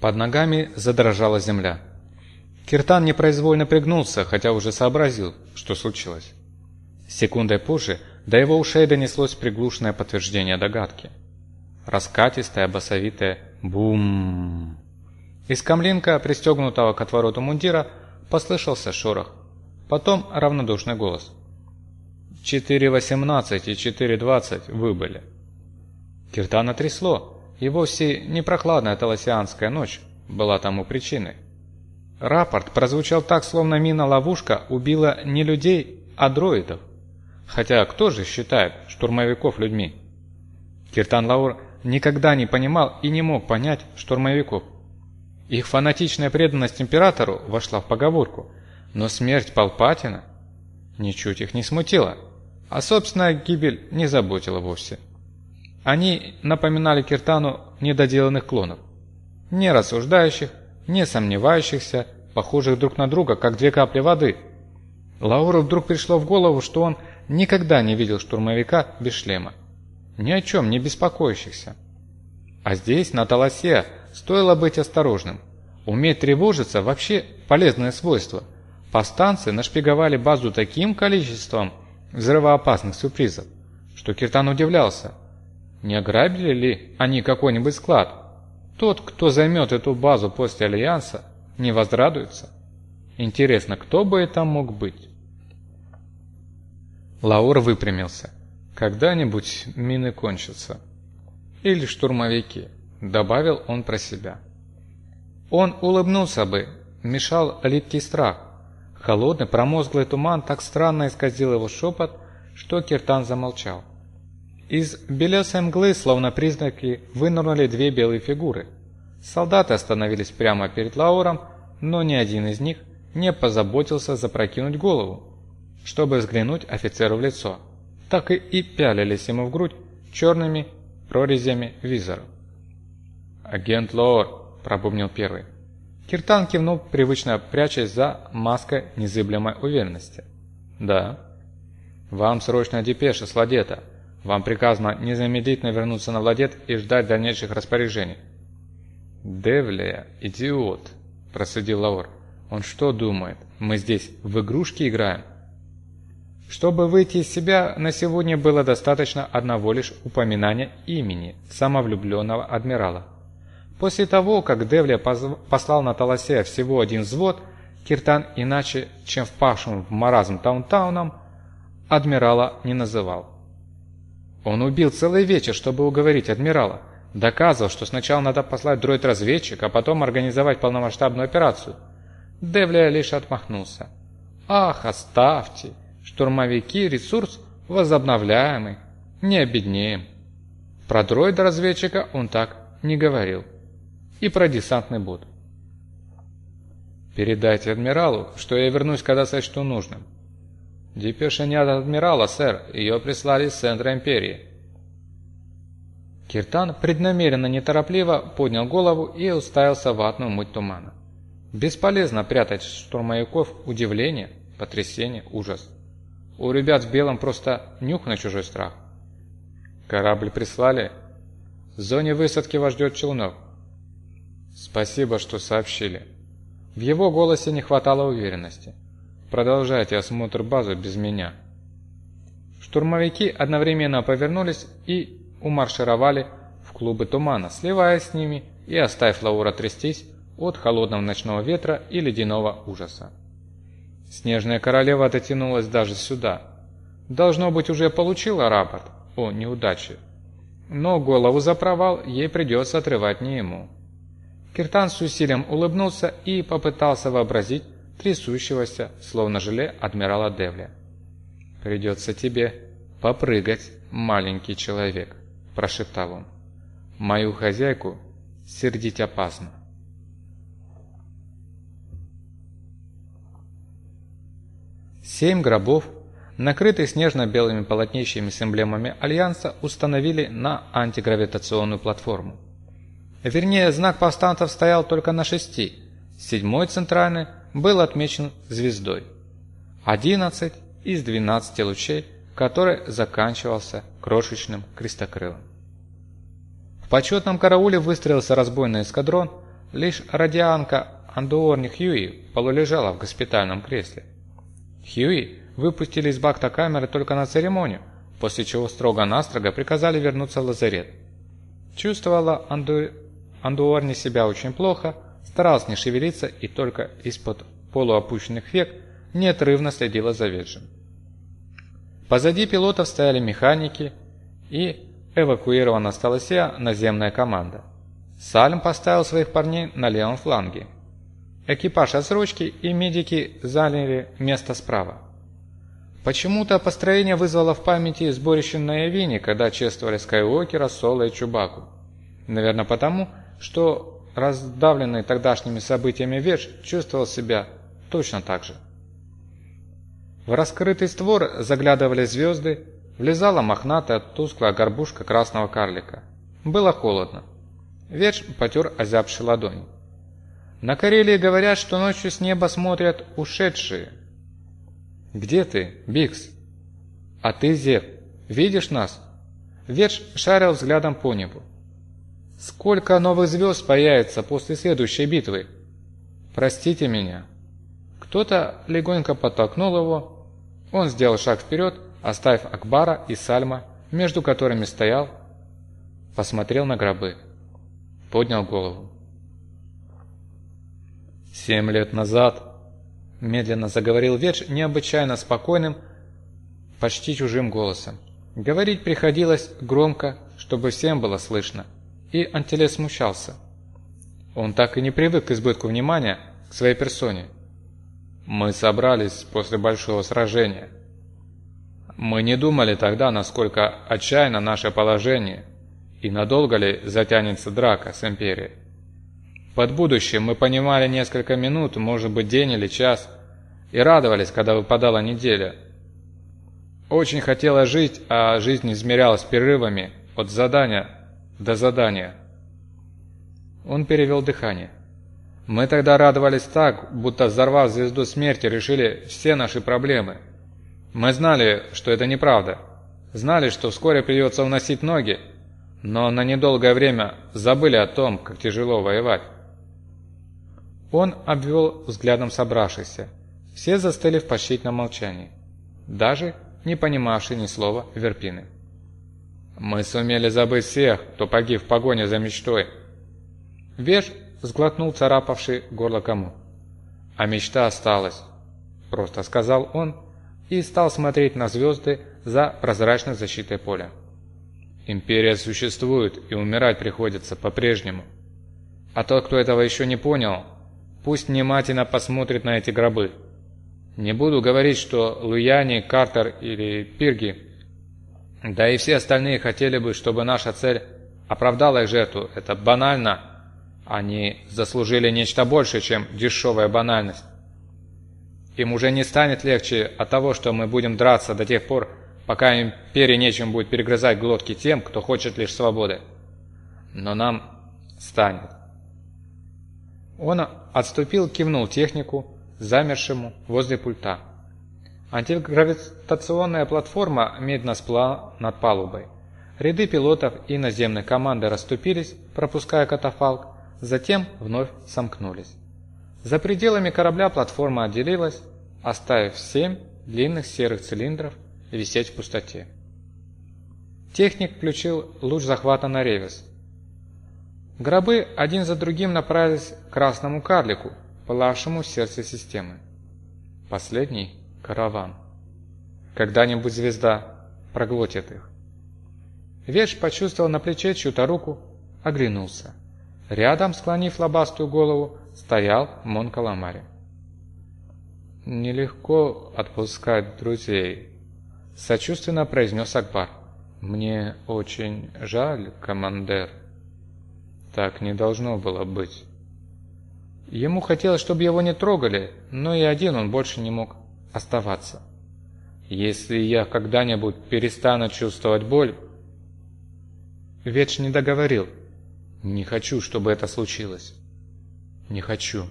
Под ногами задрожала земля. Киртан непроизвольно пригнулся, хотя уже сообразил, что случилось. Секундой позже до его ушей донеслось приглушенное подтверждение догадки. Раскатистое, басовитое «бум». Из камлинка, пристегнутого к отвороту мундира, послышался шорох. Потом равнодушный голос. «4.18 и 4.20 выбыли». Киртана трясло, и вовсе не прохладная таласианская ночь была тому причиной. Рапорт прозвучал так, словно мина-ловушка убила не людей, а дроидов. Хотя кто же считает штурмовиков людьми? Киртан Лаур никогда не понимал и не мог понять штурмовиков. Их фанатичная преданность императору вошла в поговорку, но смерть Палпатина ничуть их не смутила, а собственная гибель не заботила вовсе. Они напоминали Киртану недоделанных клонов, не рассуждающих, не сомневающихся, похожих друг на друга, как две капли воды. Лауру вдруг пришло в голову, что он никогда не видел штурмовика без шлема, ни о чем не беспокоящихся. А здесь, на Таласе, стоило быть осторожным. Уметь тревожиться – вообще полезное свойство. Повстанцы нашпиговали базу таким количеством взрывоопасных сюрпризов, что Киртан удивлялся. Не ограбили ли они какой-нибудь склад? Тот, кто займет эту базу после Альянса, не возрадуется. Интересно, кто бы это мог быть? Лаур выпрямился. Когда-нибудь мины кончатся. Или штурмовики, добавил он про себя. Он улыбнулся бы, мешал липкий страх. Холодный, промозглый туман так странно исказил его шепот, что Киртан замолчал. Из белесой мглы, словно признаки, вынырнули две белые фигуры. Солдаты остановились прямо перед Лауром, но ни один из них не позаботился запрокинуть голову, чтобы взглянуть офицеру в лицо. Так и, и пялились ему в грудь черными прорезями визоров. «Агент Лаур», – пробубнил первый. Киртан кивнул, привычно прячась за маской незыблемой уверенности. «Да». «Вам срочно депеша с Ладета. Вам приказано незамедлительно вернуться на Владет и ждать дальнейших распоряжений». «Девлия, идиот», – процедил Лаур. «Он что думает, мы здесь в игрушки играем?» Чтобы выйти из себя, на сегодня было достаточно одного лишь упоминания имени самовлюбленного адмирала. После того, как Девлия послал на Таласе всего один взвод, Киртан иначе, чем впавшим в маразм Таунтауном, адмирала не называл. Он убил целый вечер, чтобы уговорить адмирала. Доказывал, что сначала надо послать дроид-разведчик, а потом организовать полномасштабную операцию. Девлия лишь отмахнулся. «Ах, оставьте! Штурмовики – ресурс возобновляемый, не обеднеем». Про дроида-разведчика он так не говорил. И про десантный бот. «Передайте адмиралу, что я вернусь, когда сочту нужным. «Депеша не от адмирала, сэр. Ее прислали с центра Империи». Киртан преднамеренно неторопливо поднял голову и уставился в ватную муть тумана. Бесполезно прятать штурмовиков удивление, потрясение, ужас. У ребят в белом просто нюх на чужой страх. Корабль прислали? В зоне высадки вас ждет челнок. Спасибо, что сообщили. В его голосе не хватало уверенности. Продолжайте осмотр базы без меня». Штурмовики одновременно повернулись и умаршировали в клубы тумана, сливаясь с ними и оставив Лаура трястись от холодного ночного ветра и ледяного ужаса. Снежная королева дотянулась даже сюда. Должно быть, уже получила рапорт о неудаче. Но голову за провал ей придется отрывать не ему. Киртан с усилием улыбнулся и попытался вообразить, трясущегося, словно желе адмирала Девля. «Придется тебе попрыгать, маленький человек», – прошептал он. «Мою хозяйку сердить опасно». Семь гробов, накрытые снежно-белыми полотнищами с эмблемами Альянса, установили на антигравитационную платформу. Вернее, знак повстанцев стоял только на шести. Седьмой центральный – был отмечен звездой. 11 из 12 лучей, который заканчивался крошечным крестокрылом. В почетном карауле выстроился разбойный эскадрон, Лишь радианка Андуорни Хьюи полулежала в госпитальном кресле. Хьюи выпустили из бакта камеры только на церемонию, после чего строго-настрого приказали вернуться в лазарет. Чувствовала Анду... Андуорни себя очень плохо, старалась не шевелиться и только из-под полуопущенных век неотрывно следила за Веджем. Позади пилотов стояли механики и эвакуирована стала вся наземная команда. Сальм поставил своих парней на левом фланге. Экипаж отсрочки и медики заняли место справа. Почему-то построение вызвало в памяти сборище на Явине, когда чествовали Скайуокера, Соло и Чубаку. Наверное потому, что раздавленный тогдашними событиями Ведж чувствовал себя точно так же. В раскрытый створ заглядывали звезды, влезала мохнатая тусклая горбушка красного карлика. Было холодно. Ведж потер озябшие ладони. На Карелии говорят, что ночью с неба смотрят ушедшие. «Где ты, Бикс?» «А ты, Зев, видишь нас?» Ведж шарил взглядом по небу. «Сколько новых звезд появится после следующей битвы?» «Простите меня». Кто-то легонько подтолкнул его. Он сделал шаг вперед, оставив Акбара и Сальма, между которыми стоял, посмотрел на гробы, поднял голову. «Семь лет назад», — медленно заговорил Ведж необычайно спокойным, почти чужим голосом. Говорить приходилось громко, чтобы всем было слышно, и Антелес смущался. Он так и не привык к избытку внимания к своей персоне. Мы собрались после большого сражения. Мы не думали тогда, насколько отчаянно наше положение и надолго ли затянется драка с Империей. Под будущим мы понимали несколько минут, может быть день или час, и радовались, когда выпадала неделя. Очень хотела жить, а жизнь измерялась перерывами от задания до задания. Он перевел дыхание. Мы тогда радовались так, будто взорвав звезду смерти, решили все наши проблемы. Мы знали, что это неправда. Знали, что вскоре придется уносить ноги, но на недолгое время забыли о том, как тяжело воевать. Он обвел взглядом собравшихся. Все застыли в почтительном молчании, даже не понимавшие ни слова Верпины. «Мы сумели забыть всех, кто погиб в погоне за мечтой». Веш сглотнул царапавший горло кому. «А мечта осталась», — просто сказал он и стал смотреть на звезды за прозрачной защитой поля. «Империя существует, и умирать приходится по-прежнему. А тот, кто этого еще не понял, Пусть внимательно посмотрит на эти гробы. Не буду говорить, что Луяни, Картер или Пирги, да и все остальные хотели бы, чтобы наша цель оправдала их жертву. Это банально. Они заслужили нечто большее, чем дешевая банальность. Им уже не станет легче от того, что мы будем драться до тех пор, пока империи нечем будет перегрызать глотки тем, кто хочет лишь свободы. Но нам станет. Он отступил, кивнул технику, замершему возле пульта. Антигравитационная платформа медно сплала над палубой. Ряды пилотов и наземной команды расступились, пропуская катафалк, затем вновь сомкнулись. За пределами корабля платформа отделилась, оставив семь длинных серых цилиндров висеть в пустоте. Техник включил луч захвата на ревес. Гробы один за другим направились к красному карлику, пылавшему в сердце системы. Последний – караван. Когда-нибудь звезда проглотит их. Веш почувствовал на плече чью-то руку, оглянулся. Рядом, склонив лобастую голову, стоял Мон Каламари. «Нелегко отпускать друзей», – сочувственно произнес Акбар. «Мне очень жаль, командир». Так не должно было быть. Ему хотелось, чтобы его не трогали, но и один он больше не мог оставаться. Если я когда-нибудь перестану чувствовать боль... Ветш не договорил. Не хочу, чтобы это случилось. Не хочу.